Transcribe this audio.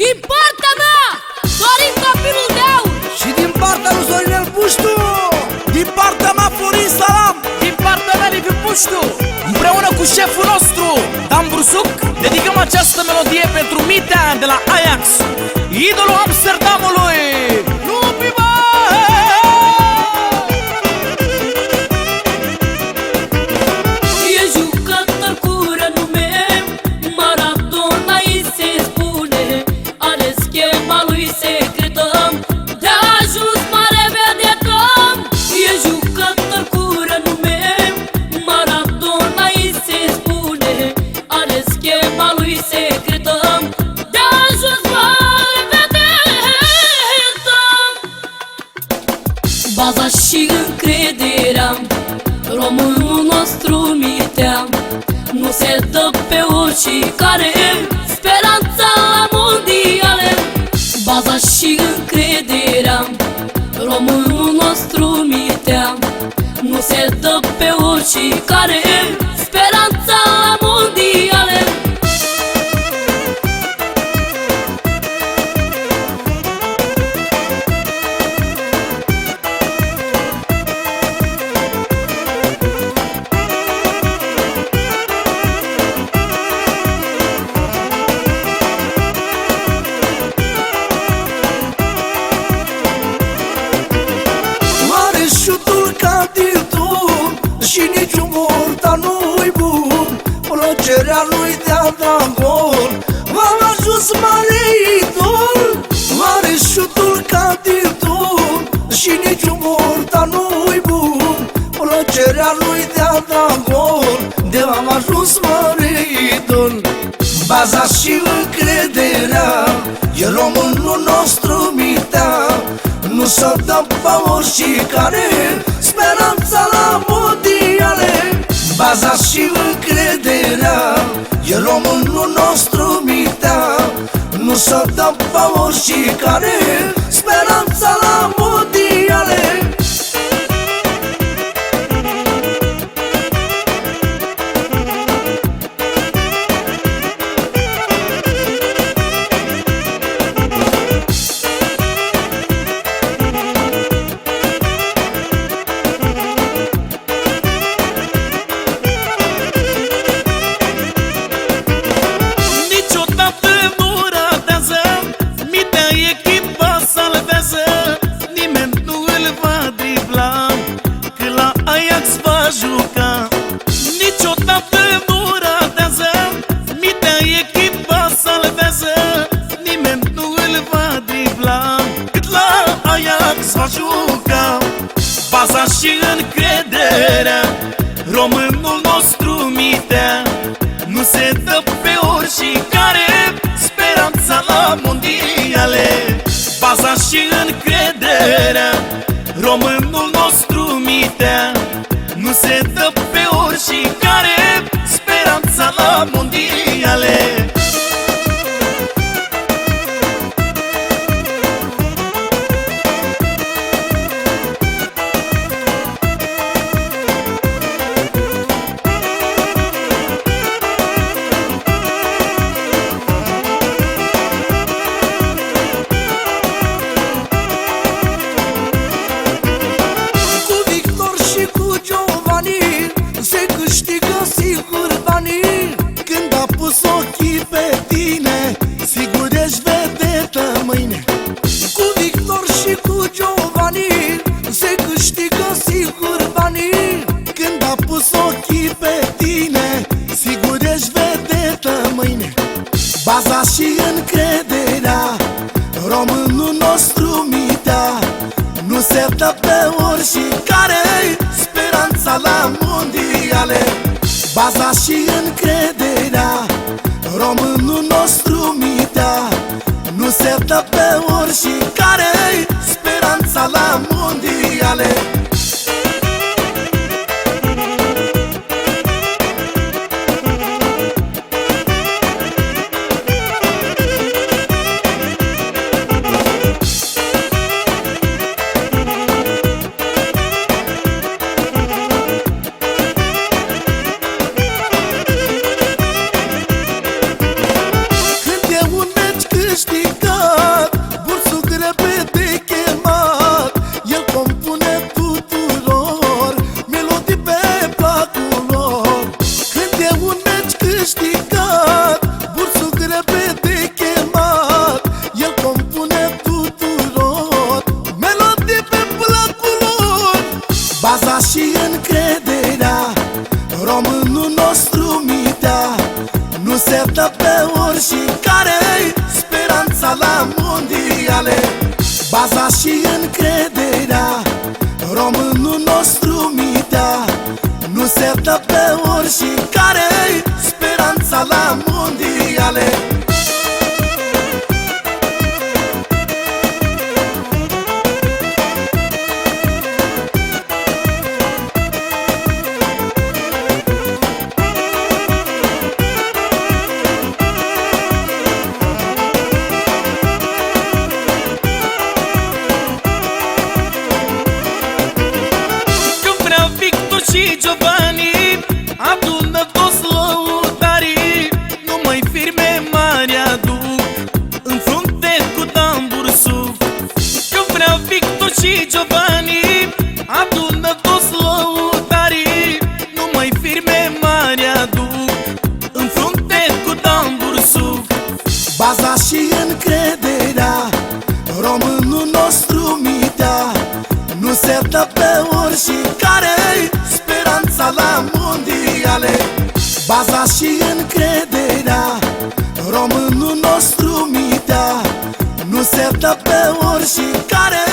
Din partea mea, Dorin Copilul Deu Și din partea lui Sorinel Puștu. Din partea mea Florin Salam. Din partea mea Liviu Puștu. Împreună cu șeful nostru Dan Brusuc Dedicăm această melodie pentru Mitea de la Ajax. Idolul pe oricare Speranța la mondiale Baza și încrederea Românul nostru mitea Nu se dă pe oricare Speranța Plăcerea lui de-a da gol M-am ajuns mare idol Mare șutul ca Titun Și niciun morta nu-i bun. Plăcerea lui de-a da gol De am ajuns mare idol Baza și încrederea E românul nostru mitea Nu s-o dă pe oricare Speranța la mondiale Baza și încrederea. E românul nostru mitea Nu s-o dă pe oricare Speranța la mondiale și încrederea Românul nostru mitea Nu se dă pe oricare. Speranța la mondiale. Baza și încrederea Românul nostru mitea Nu se dă pe oricare. Speranța la mondiale Când a pus ochii pe tine Sigur ești vedetă mâine. Baza și încrederea Românul nostru mitea Nu se dă pe oricare Speranța la mondiale. Baza și încrederea Românul nostru mitea Nu se dă pe oricare se dă pe oricare Speranța la mondiale. Baza și încrederea Românul nostru mitea Nu se dă pe oricare Speranța la mondiale încrederea. Românul nostru mitea Nu se dă pe oricare Speranța la mondiale. Baza și încrederea Românul nostru mitea Nu se dă pe oricare